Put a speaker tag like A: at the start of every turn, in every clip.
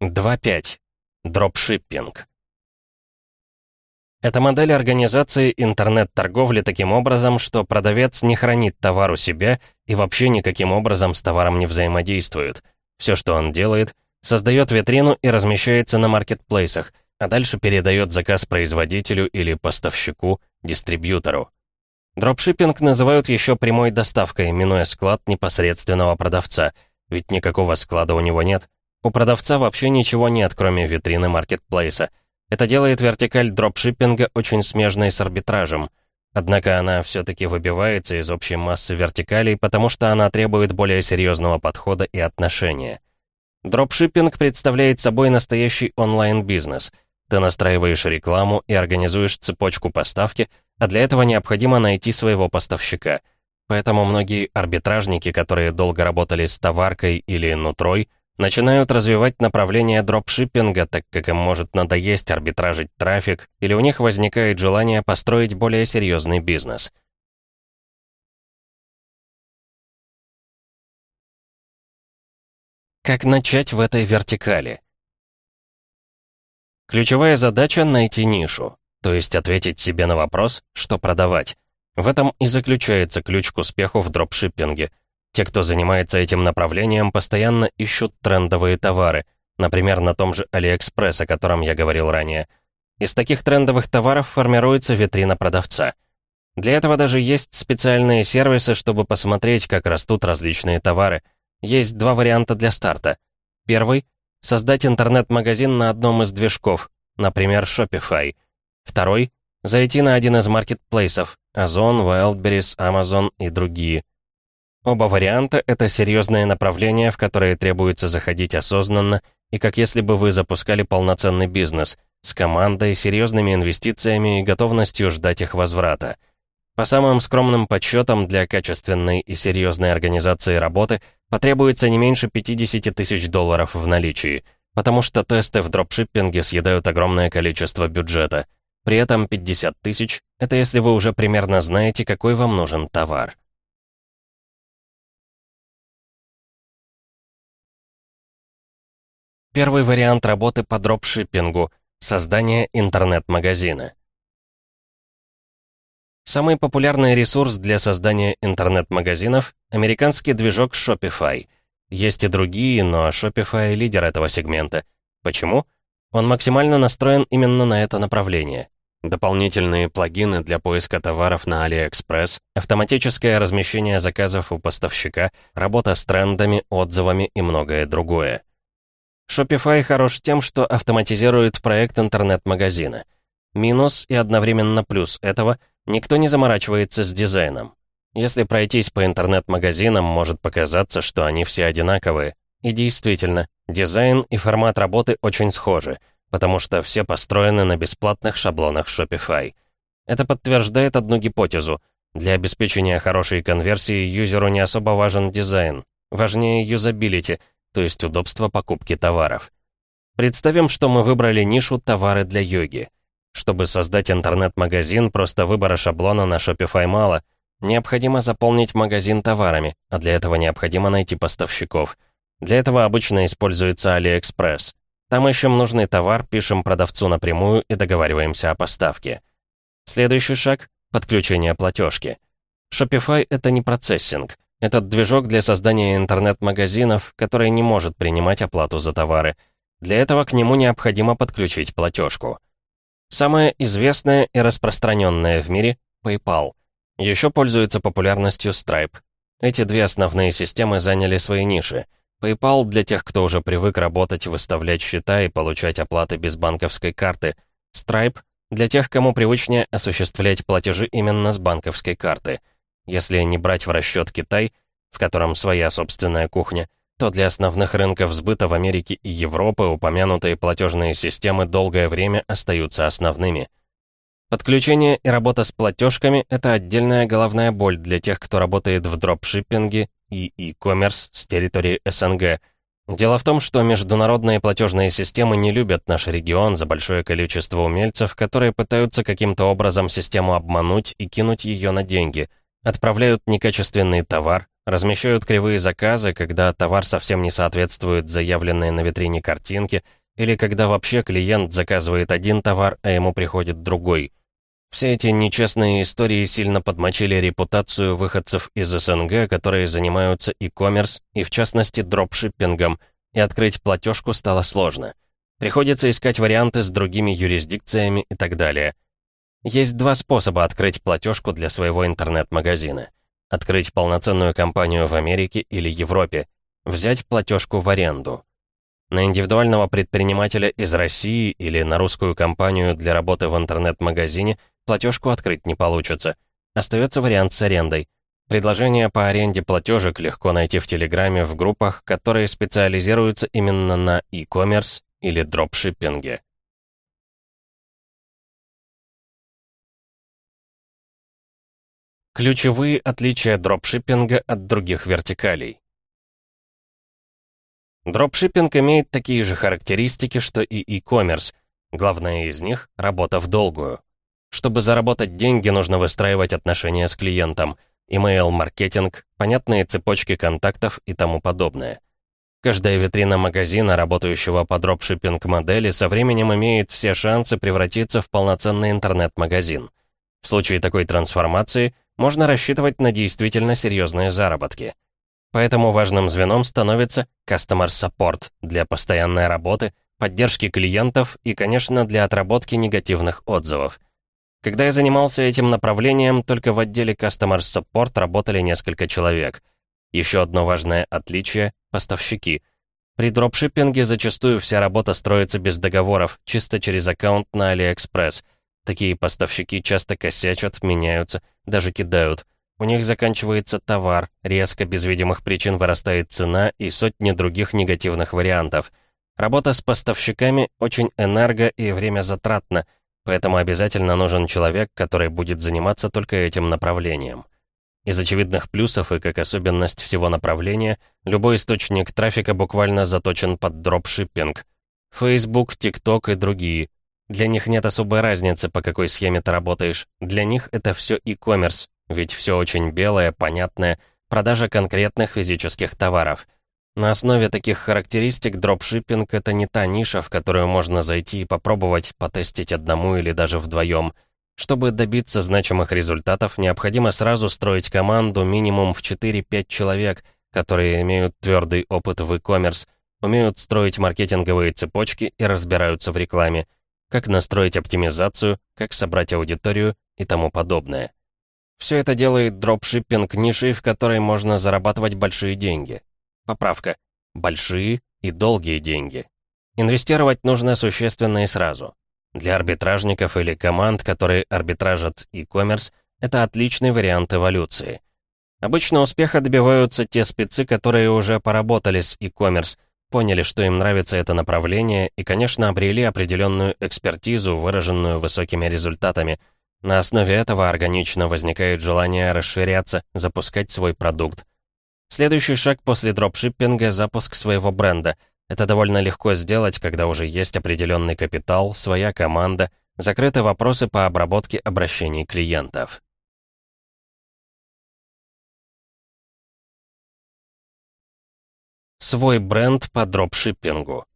A: 2.5. Дропшиппинг. Это модель организации интернет-торговли таким образом, что продавец не хранит товар у себя и вообще никаким образом с товаром не взаимодействует. Все, что он делает, создает витрину и размещается на маркетплейсах, а дальше передает заказ производителю или поставщику, дистрибьютору. Дропшиппинг называют еще прямой доставкой, минуя склад непосредственного продавца, ведь никакого склада у него нет. У продавца вообще ничего нет, кроме витрины маркетплейса — это делает вертикаль дропшиппинга очень смежной с арбитражем. Однако она все-таки выбивается из общей массы вертикалей, потому что она требует более серьезного подхода и отношения. Дропшиппинг представляет собой настоящий онлайн-бизнес. Ты настраиваешь рекламу и организуешь цепочку поставки, а для этого необходимо найти своего поставщика. Поэтому многие арбитражники, которые долго работали с товаркой или нутрой, начинают развивать направление дропшиппинга, так как им может надоесть арбитражить трафик, или у них возникает желание построить более серьезный бизнес. Как начать в этой вертикали? Ключевая задача — найти нишу, то есть ответить себе на вопрос, что продавать. В этом и заключается ключ к успеху в дропшиппинге — те, кто занимается этим направлением, постоянно ищут трендовые товары, например, на том же AliExpress, о котором я говорил ранее. Из таких трендовых товаров формируется витрина продавца. Для этого даже есть специальные сервисы, чтобы посмотреть, как растут различные товары. Есть два варианта для старта. Первый — создать интернет-магазин на одном из движков, например, Shopify. Второй — зайти на один из маркетплейсов — Озон, Wildberries, Amazon и другие — Оба варианта — это серьезные направления, в которые требуется заходить осознанно, и как если бы вы запускали полноценный бизнес, с командой, серьезными инвестициями и готовностью ждать их возврата. По самым скромным подсчетам, для качественной и серьезной организации работы потребуется не меньше 50 тысяч долларов в наличии, потому что тесты в дропшиппинге съедают огромное количество бюджета. При этом 50 тысяч — это если вы уже примерно знаете, какой вам нужен товар. Первый вариант работы по дропшиппингу — создание интернет-магазина. Самый популярный ресурс для создания интернет-магазинов — американский движок Shopify. Есть и другие, но Shopify — лидер этого сегмента. Почему? Он максимально настроен именно на это направление. Дополнительные плагины для поиска товаров на AliExpress, автоматическое размещение заказов у поставщика, работа с трендами, отзывами и многое другое. Shopify хорош тем, что автоматизирует проект интернет-магазина. Минус и одновременно плюс этого — никто не заморачивается с дизайном. Если пройтись по интернет-магазинам, может показаться, что они все одинаковые. И действительно, дизайн и формат работы очень схожи, потому что все построены на бесплатных шаблонах Shopify. Это подтверждает одну гипотезу. Для обеспечения хорошей конверсии юзеру не особо важен дизайн. Важнее юзабилити — то есть удобство покупки товаров. Представим, что мы выбрали нишу «Товары для йоги». Чтобы создать интернет-магазин, просто выбора шаблона на Shopify мало. Необходимо заполнить магазин товарами, а для этого необходимо найти поставщиков. Для этого обычно используется AliExpress. Там ищем нужный товар, пишем продавцу напрямую и договариваемся о поставке. Следующий шаг — подключение платежки. Shopify — это не процессинг. Этот движок для создания интернет-магазинов, который не может принимать оплату за товары. Для этого к нему необходимо подключить платежку. Самое известное и распространенное в мире — PayPal. Еще пользуется популярностью Stripe. Эти две основные системы заняли свои ниши. PayPal для тех, кто уже привык работать, выставлять счета и получать оплаты без банковской карты. Stripe для тех, кому привычнее осуществлять платежи именно с банковской карты — если не брать в расчет Китай, в котором своя собственная кухня, то для основных рынков сбыта в Америке и Европы упомянутые платежные системы долгое время остаются основными. Подключение и работа с платежками — это отдельная головная боль для тех, кто работает в дропшиппинге и e-commerce с территории СНГ. Дело в том, что международные платежные системы не любят наш регион за большое количество умельцев, которые пытаются каким-то образом систему обмануть и кинуть ее на деньги — Отправляют некачественный товар, размещают кривые заказы, когда товар совсем не соответствует заявленной на витрине картинке, или когда вообще клиент заказывает один товар, а ему приходит другой. Все эти нечестные истории сильно подмочили репутацию выходцев из СНГ, которые занимаются e-commerce и, в частности, дропшиппингом, и открыть платежку стало сложно. Приходится искать варианты с другими юрисдикциями и так далее. Есть два способа открыть платежку для своего интернет-магазина. Открыть полноценную компанию в Америке или Европе. Взять платежку в аренду. На индивидуального предпринимателя из России или на русскую компанию для работы в интернет-магазине платежку открыть не получится. Остается вариант с арендой. Предложения по аренде платежек легко найти в Телеграме в группах, которые специализируются именно на e-commerce или дропшиппинге. Ключевые отличия дропшиппинга от других вертикалей. Дропшиппинг имеет такие же характеристики, что и e-commerce. Главное из них — работа в долгую. Чтобы заработать деньги, нужно выстраивать отношения с клиентом, email-маркетинг, понятные цепочки контактов и тому подобное. Каждая витрина магазина, работающего по дропшиппинг-модели, со временем имеет все шансы превратиться в полноценный интернет-магазин. В случае такой трансформации можно рассчитывать на действительно серьезные заработки. Поэтому важным звеном становится Customer Support для постоянной работы, поддержки клиентов и, конечно, для отработки негативных отзывов. Когда я занимался этим направлением, только в отделе Customer Support работали несколько человек. Еще одно важное отличие — поставщики. При дропшиппинге зачастую вся работа строится без договоров, чисто через аккаунт на AliExpress. Такие поставщики часто косячат, меняются, даже кидают — у них заканчивается товар, резко, без видимых причин вырастает цена и сотни других негативных вариантов. Работа с поставщиками очень энерго- и время затратна, поэтому обязательно нужен человек, который будет заниматься только этим направлением. Из очевидных плюсов и как особенность всего направления, любой источник трафика буквально заточен под дропшиппинг. Facebook, TikTok и другие. Для них нет особой разницы, по какой схеме ты работаешь. Для них это все e-commerce, ведь все очень белое, понятное, продажа конкретных физических товаров. На основе таких характеристик дропшиппинг — это не та ниша, в которую можно зайти и попробовать потестить одному или даже вдвоем. Чтобы добиться значимых результатов, необходимо сразу строить команду минимум в 4-5 человек, которые имеют твердый опыт в e-commerce, умеют строить маркетинговые цепочки и разбираются в рекламе, как настроить оптимизацию, как собрать аудиторию и тому подобное. Все это делает дропшиппинг нишей, в которой можно зарабатывать большие деньги. Поправка. Большие и долгие деньги. Инвестировать нужно существенно и сразу. Для арбитражников или команд, которые арбитражат e-commerce, это отличный вариант эволюции. Обычно успеха добиваются те спецы, которые уже поработали с e-commerce, поняли, что им нравится это направление и, конечно, обрели определенную экспертизу, выраженную высокими результатами – на основе этого органично возникает желание расширяться, запускать свой продукт. Следующий шаг после дропшиппинга — запуск своего бренда. Это довольно легко сделать, когда уже есть определенный капитал, своя команда, закрыты вопросы по обработке обращений клиентов. Свой бренд по дропшиппингу.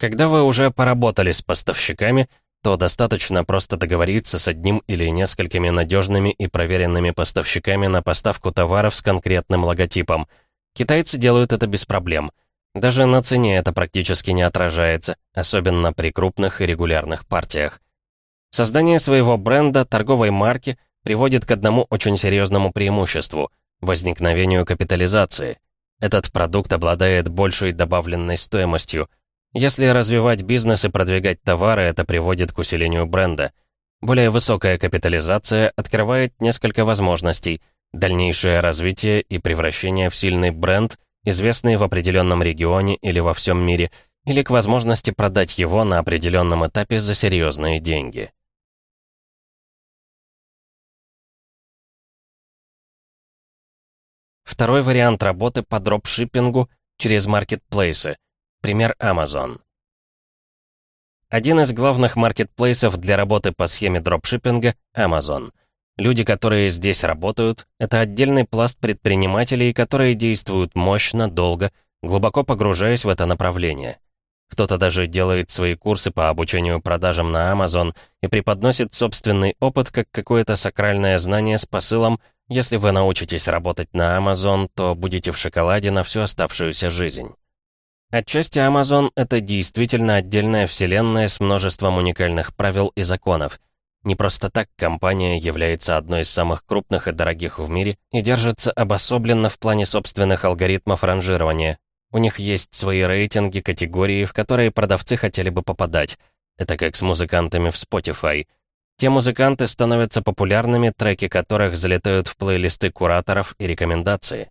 A: Когда вы уже поработали с поставщиками, то достаточно просто договориться с одним или несколькими надежными и проверенными поставщиками на поставку товаров с конкретным логотипом. Китайцы делают это без проблем. Даже на цене это практически не отражается, особенно при крупных и регулярных партиях. Создание своего бренда, торговой марки приводит к одному очень серьезному преимуществу – возникновению капитализации. Этот продукт обладает большей добавленной стоимостью – если развивать бизнес и продвигать товары, это приводит к усилению бренда. Более высокая капитализация открывает несколько возможностей. Дальнейшее развитие и превращение в сильный бренд, известный в определенном регионе или во всем мире, или к возможности продать его на определенном этапе за серьезные деньги. Второй вариант работы по дропшиппингу через маркетплейсы – Пример Amazon. Один из главных маркетплейсов для работы по схеме дропшиппинга — Amazon. Люди, которые здесь работают, это отдельный пласт предпринимателей, которые действуют мощно, долго, глубоко погружаясь в это направление. Кто-то даже делает свои курсы по обучению продажам на Amazon и преподносит собственный опыт как какое-то сакральное знание с посылом «Если вы научитесь работать на Amazon, то будете в шоколаде на всю оставшуюся жизнь». Отчасти Amazon — это действительно отдельная вселенная с множеством уникальных правил и законов. Не просто так компания является одной из самых крупных и дорогих в мире и держится обособленно в плане собственных алгоритмов ранжирования, у них есть свои рейтинги, категории, в которые продавцы хотели бы попадать. Это как с музыкантами в Spotify. Те музыканты становятся популярными, треки которых залетают в плейлисты кураторов и рекомендации.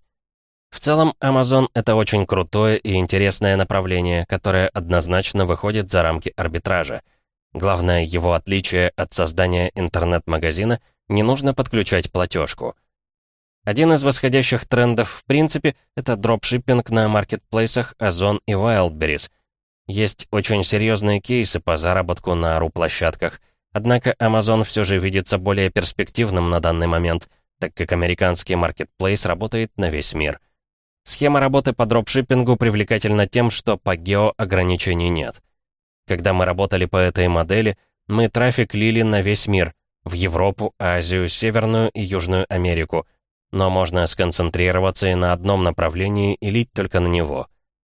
A: В целом, Amazon — это очень крутое и интересное направление, которое однозначно выходит за рамки арбитража. Главное его отличие от создания интернет-магазина — не нужно подключать платежку — один из восходящих трендов, в принципе, это дропшиппинг на маркетплейсах Озон и Wildberries. Есть очень серьезные кейсы по заработку на RU-площадках, однако Amazon все же видится более перспективным на данный момент, так как американский маркетплейс работает на весь мир. Схема работы по дропшиппингу привлекательна тем, что по гео ограничений нет. Когда мы работали по этой модели, мы трафик лили на весь мир, в Европу, Азию, Северную и Южную Америку — но можно сконцентрироваться и на одном направлении и лить только на него.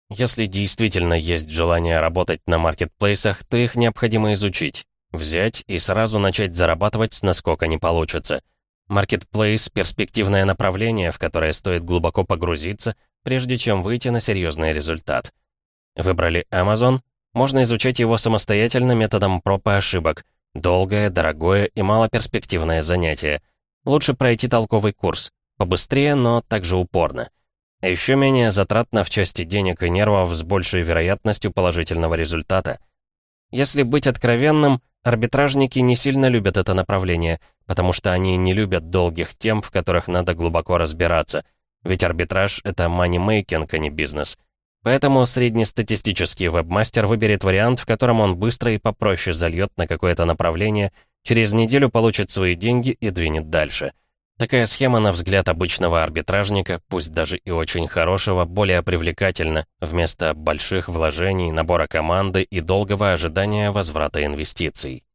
A: Если действительно есть желание работать на маркетплейсах, то их необходимо изучить, взять и сразу начать зарабатывать, насколько не получится. Маркетплейс — перспективное направление, в которое стоит глубоко погрузиться, прежде чем выйти на серьезный результат. Выбрали Amazon? Можно изучать его самостоятельно методом проб и ошибок. Долгое, дорогое и малоперспективное занятие. Лучше пройти толковый курс. Побыстрее, но также упорно. А еще менее затратно в части денег и нервов с большей вероятностью положительного результата. Если быть откровенным, арбитражники не сильно любят это направление, потому что они не любят долгих тем, в которых надо глубоко разбираться. Ведь арбитраж — это money-making, а не бизнес. Поэтому среднестатистический вебмастер выберет вариант, в котором он быстро и попроще зальет на какое-то направление, через неделю получит свои деньги и двинет дальше — Такая схема, на взгляд обычного арбитражника, пусть даже и очень хорошего, более привлекательна, вместо больших вложений, набора команды и долгого ожидания возврата инвестиций.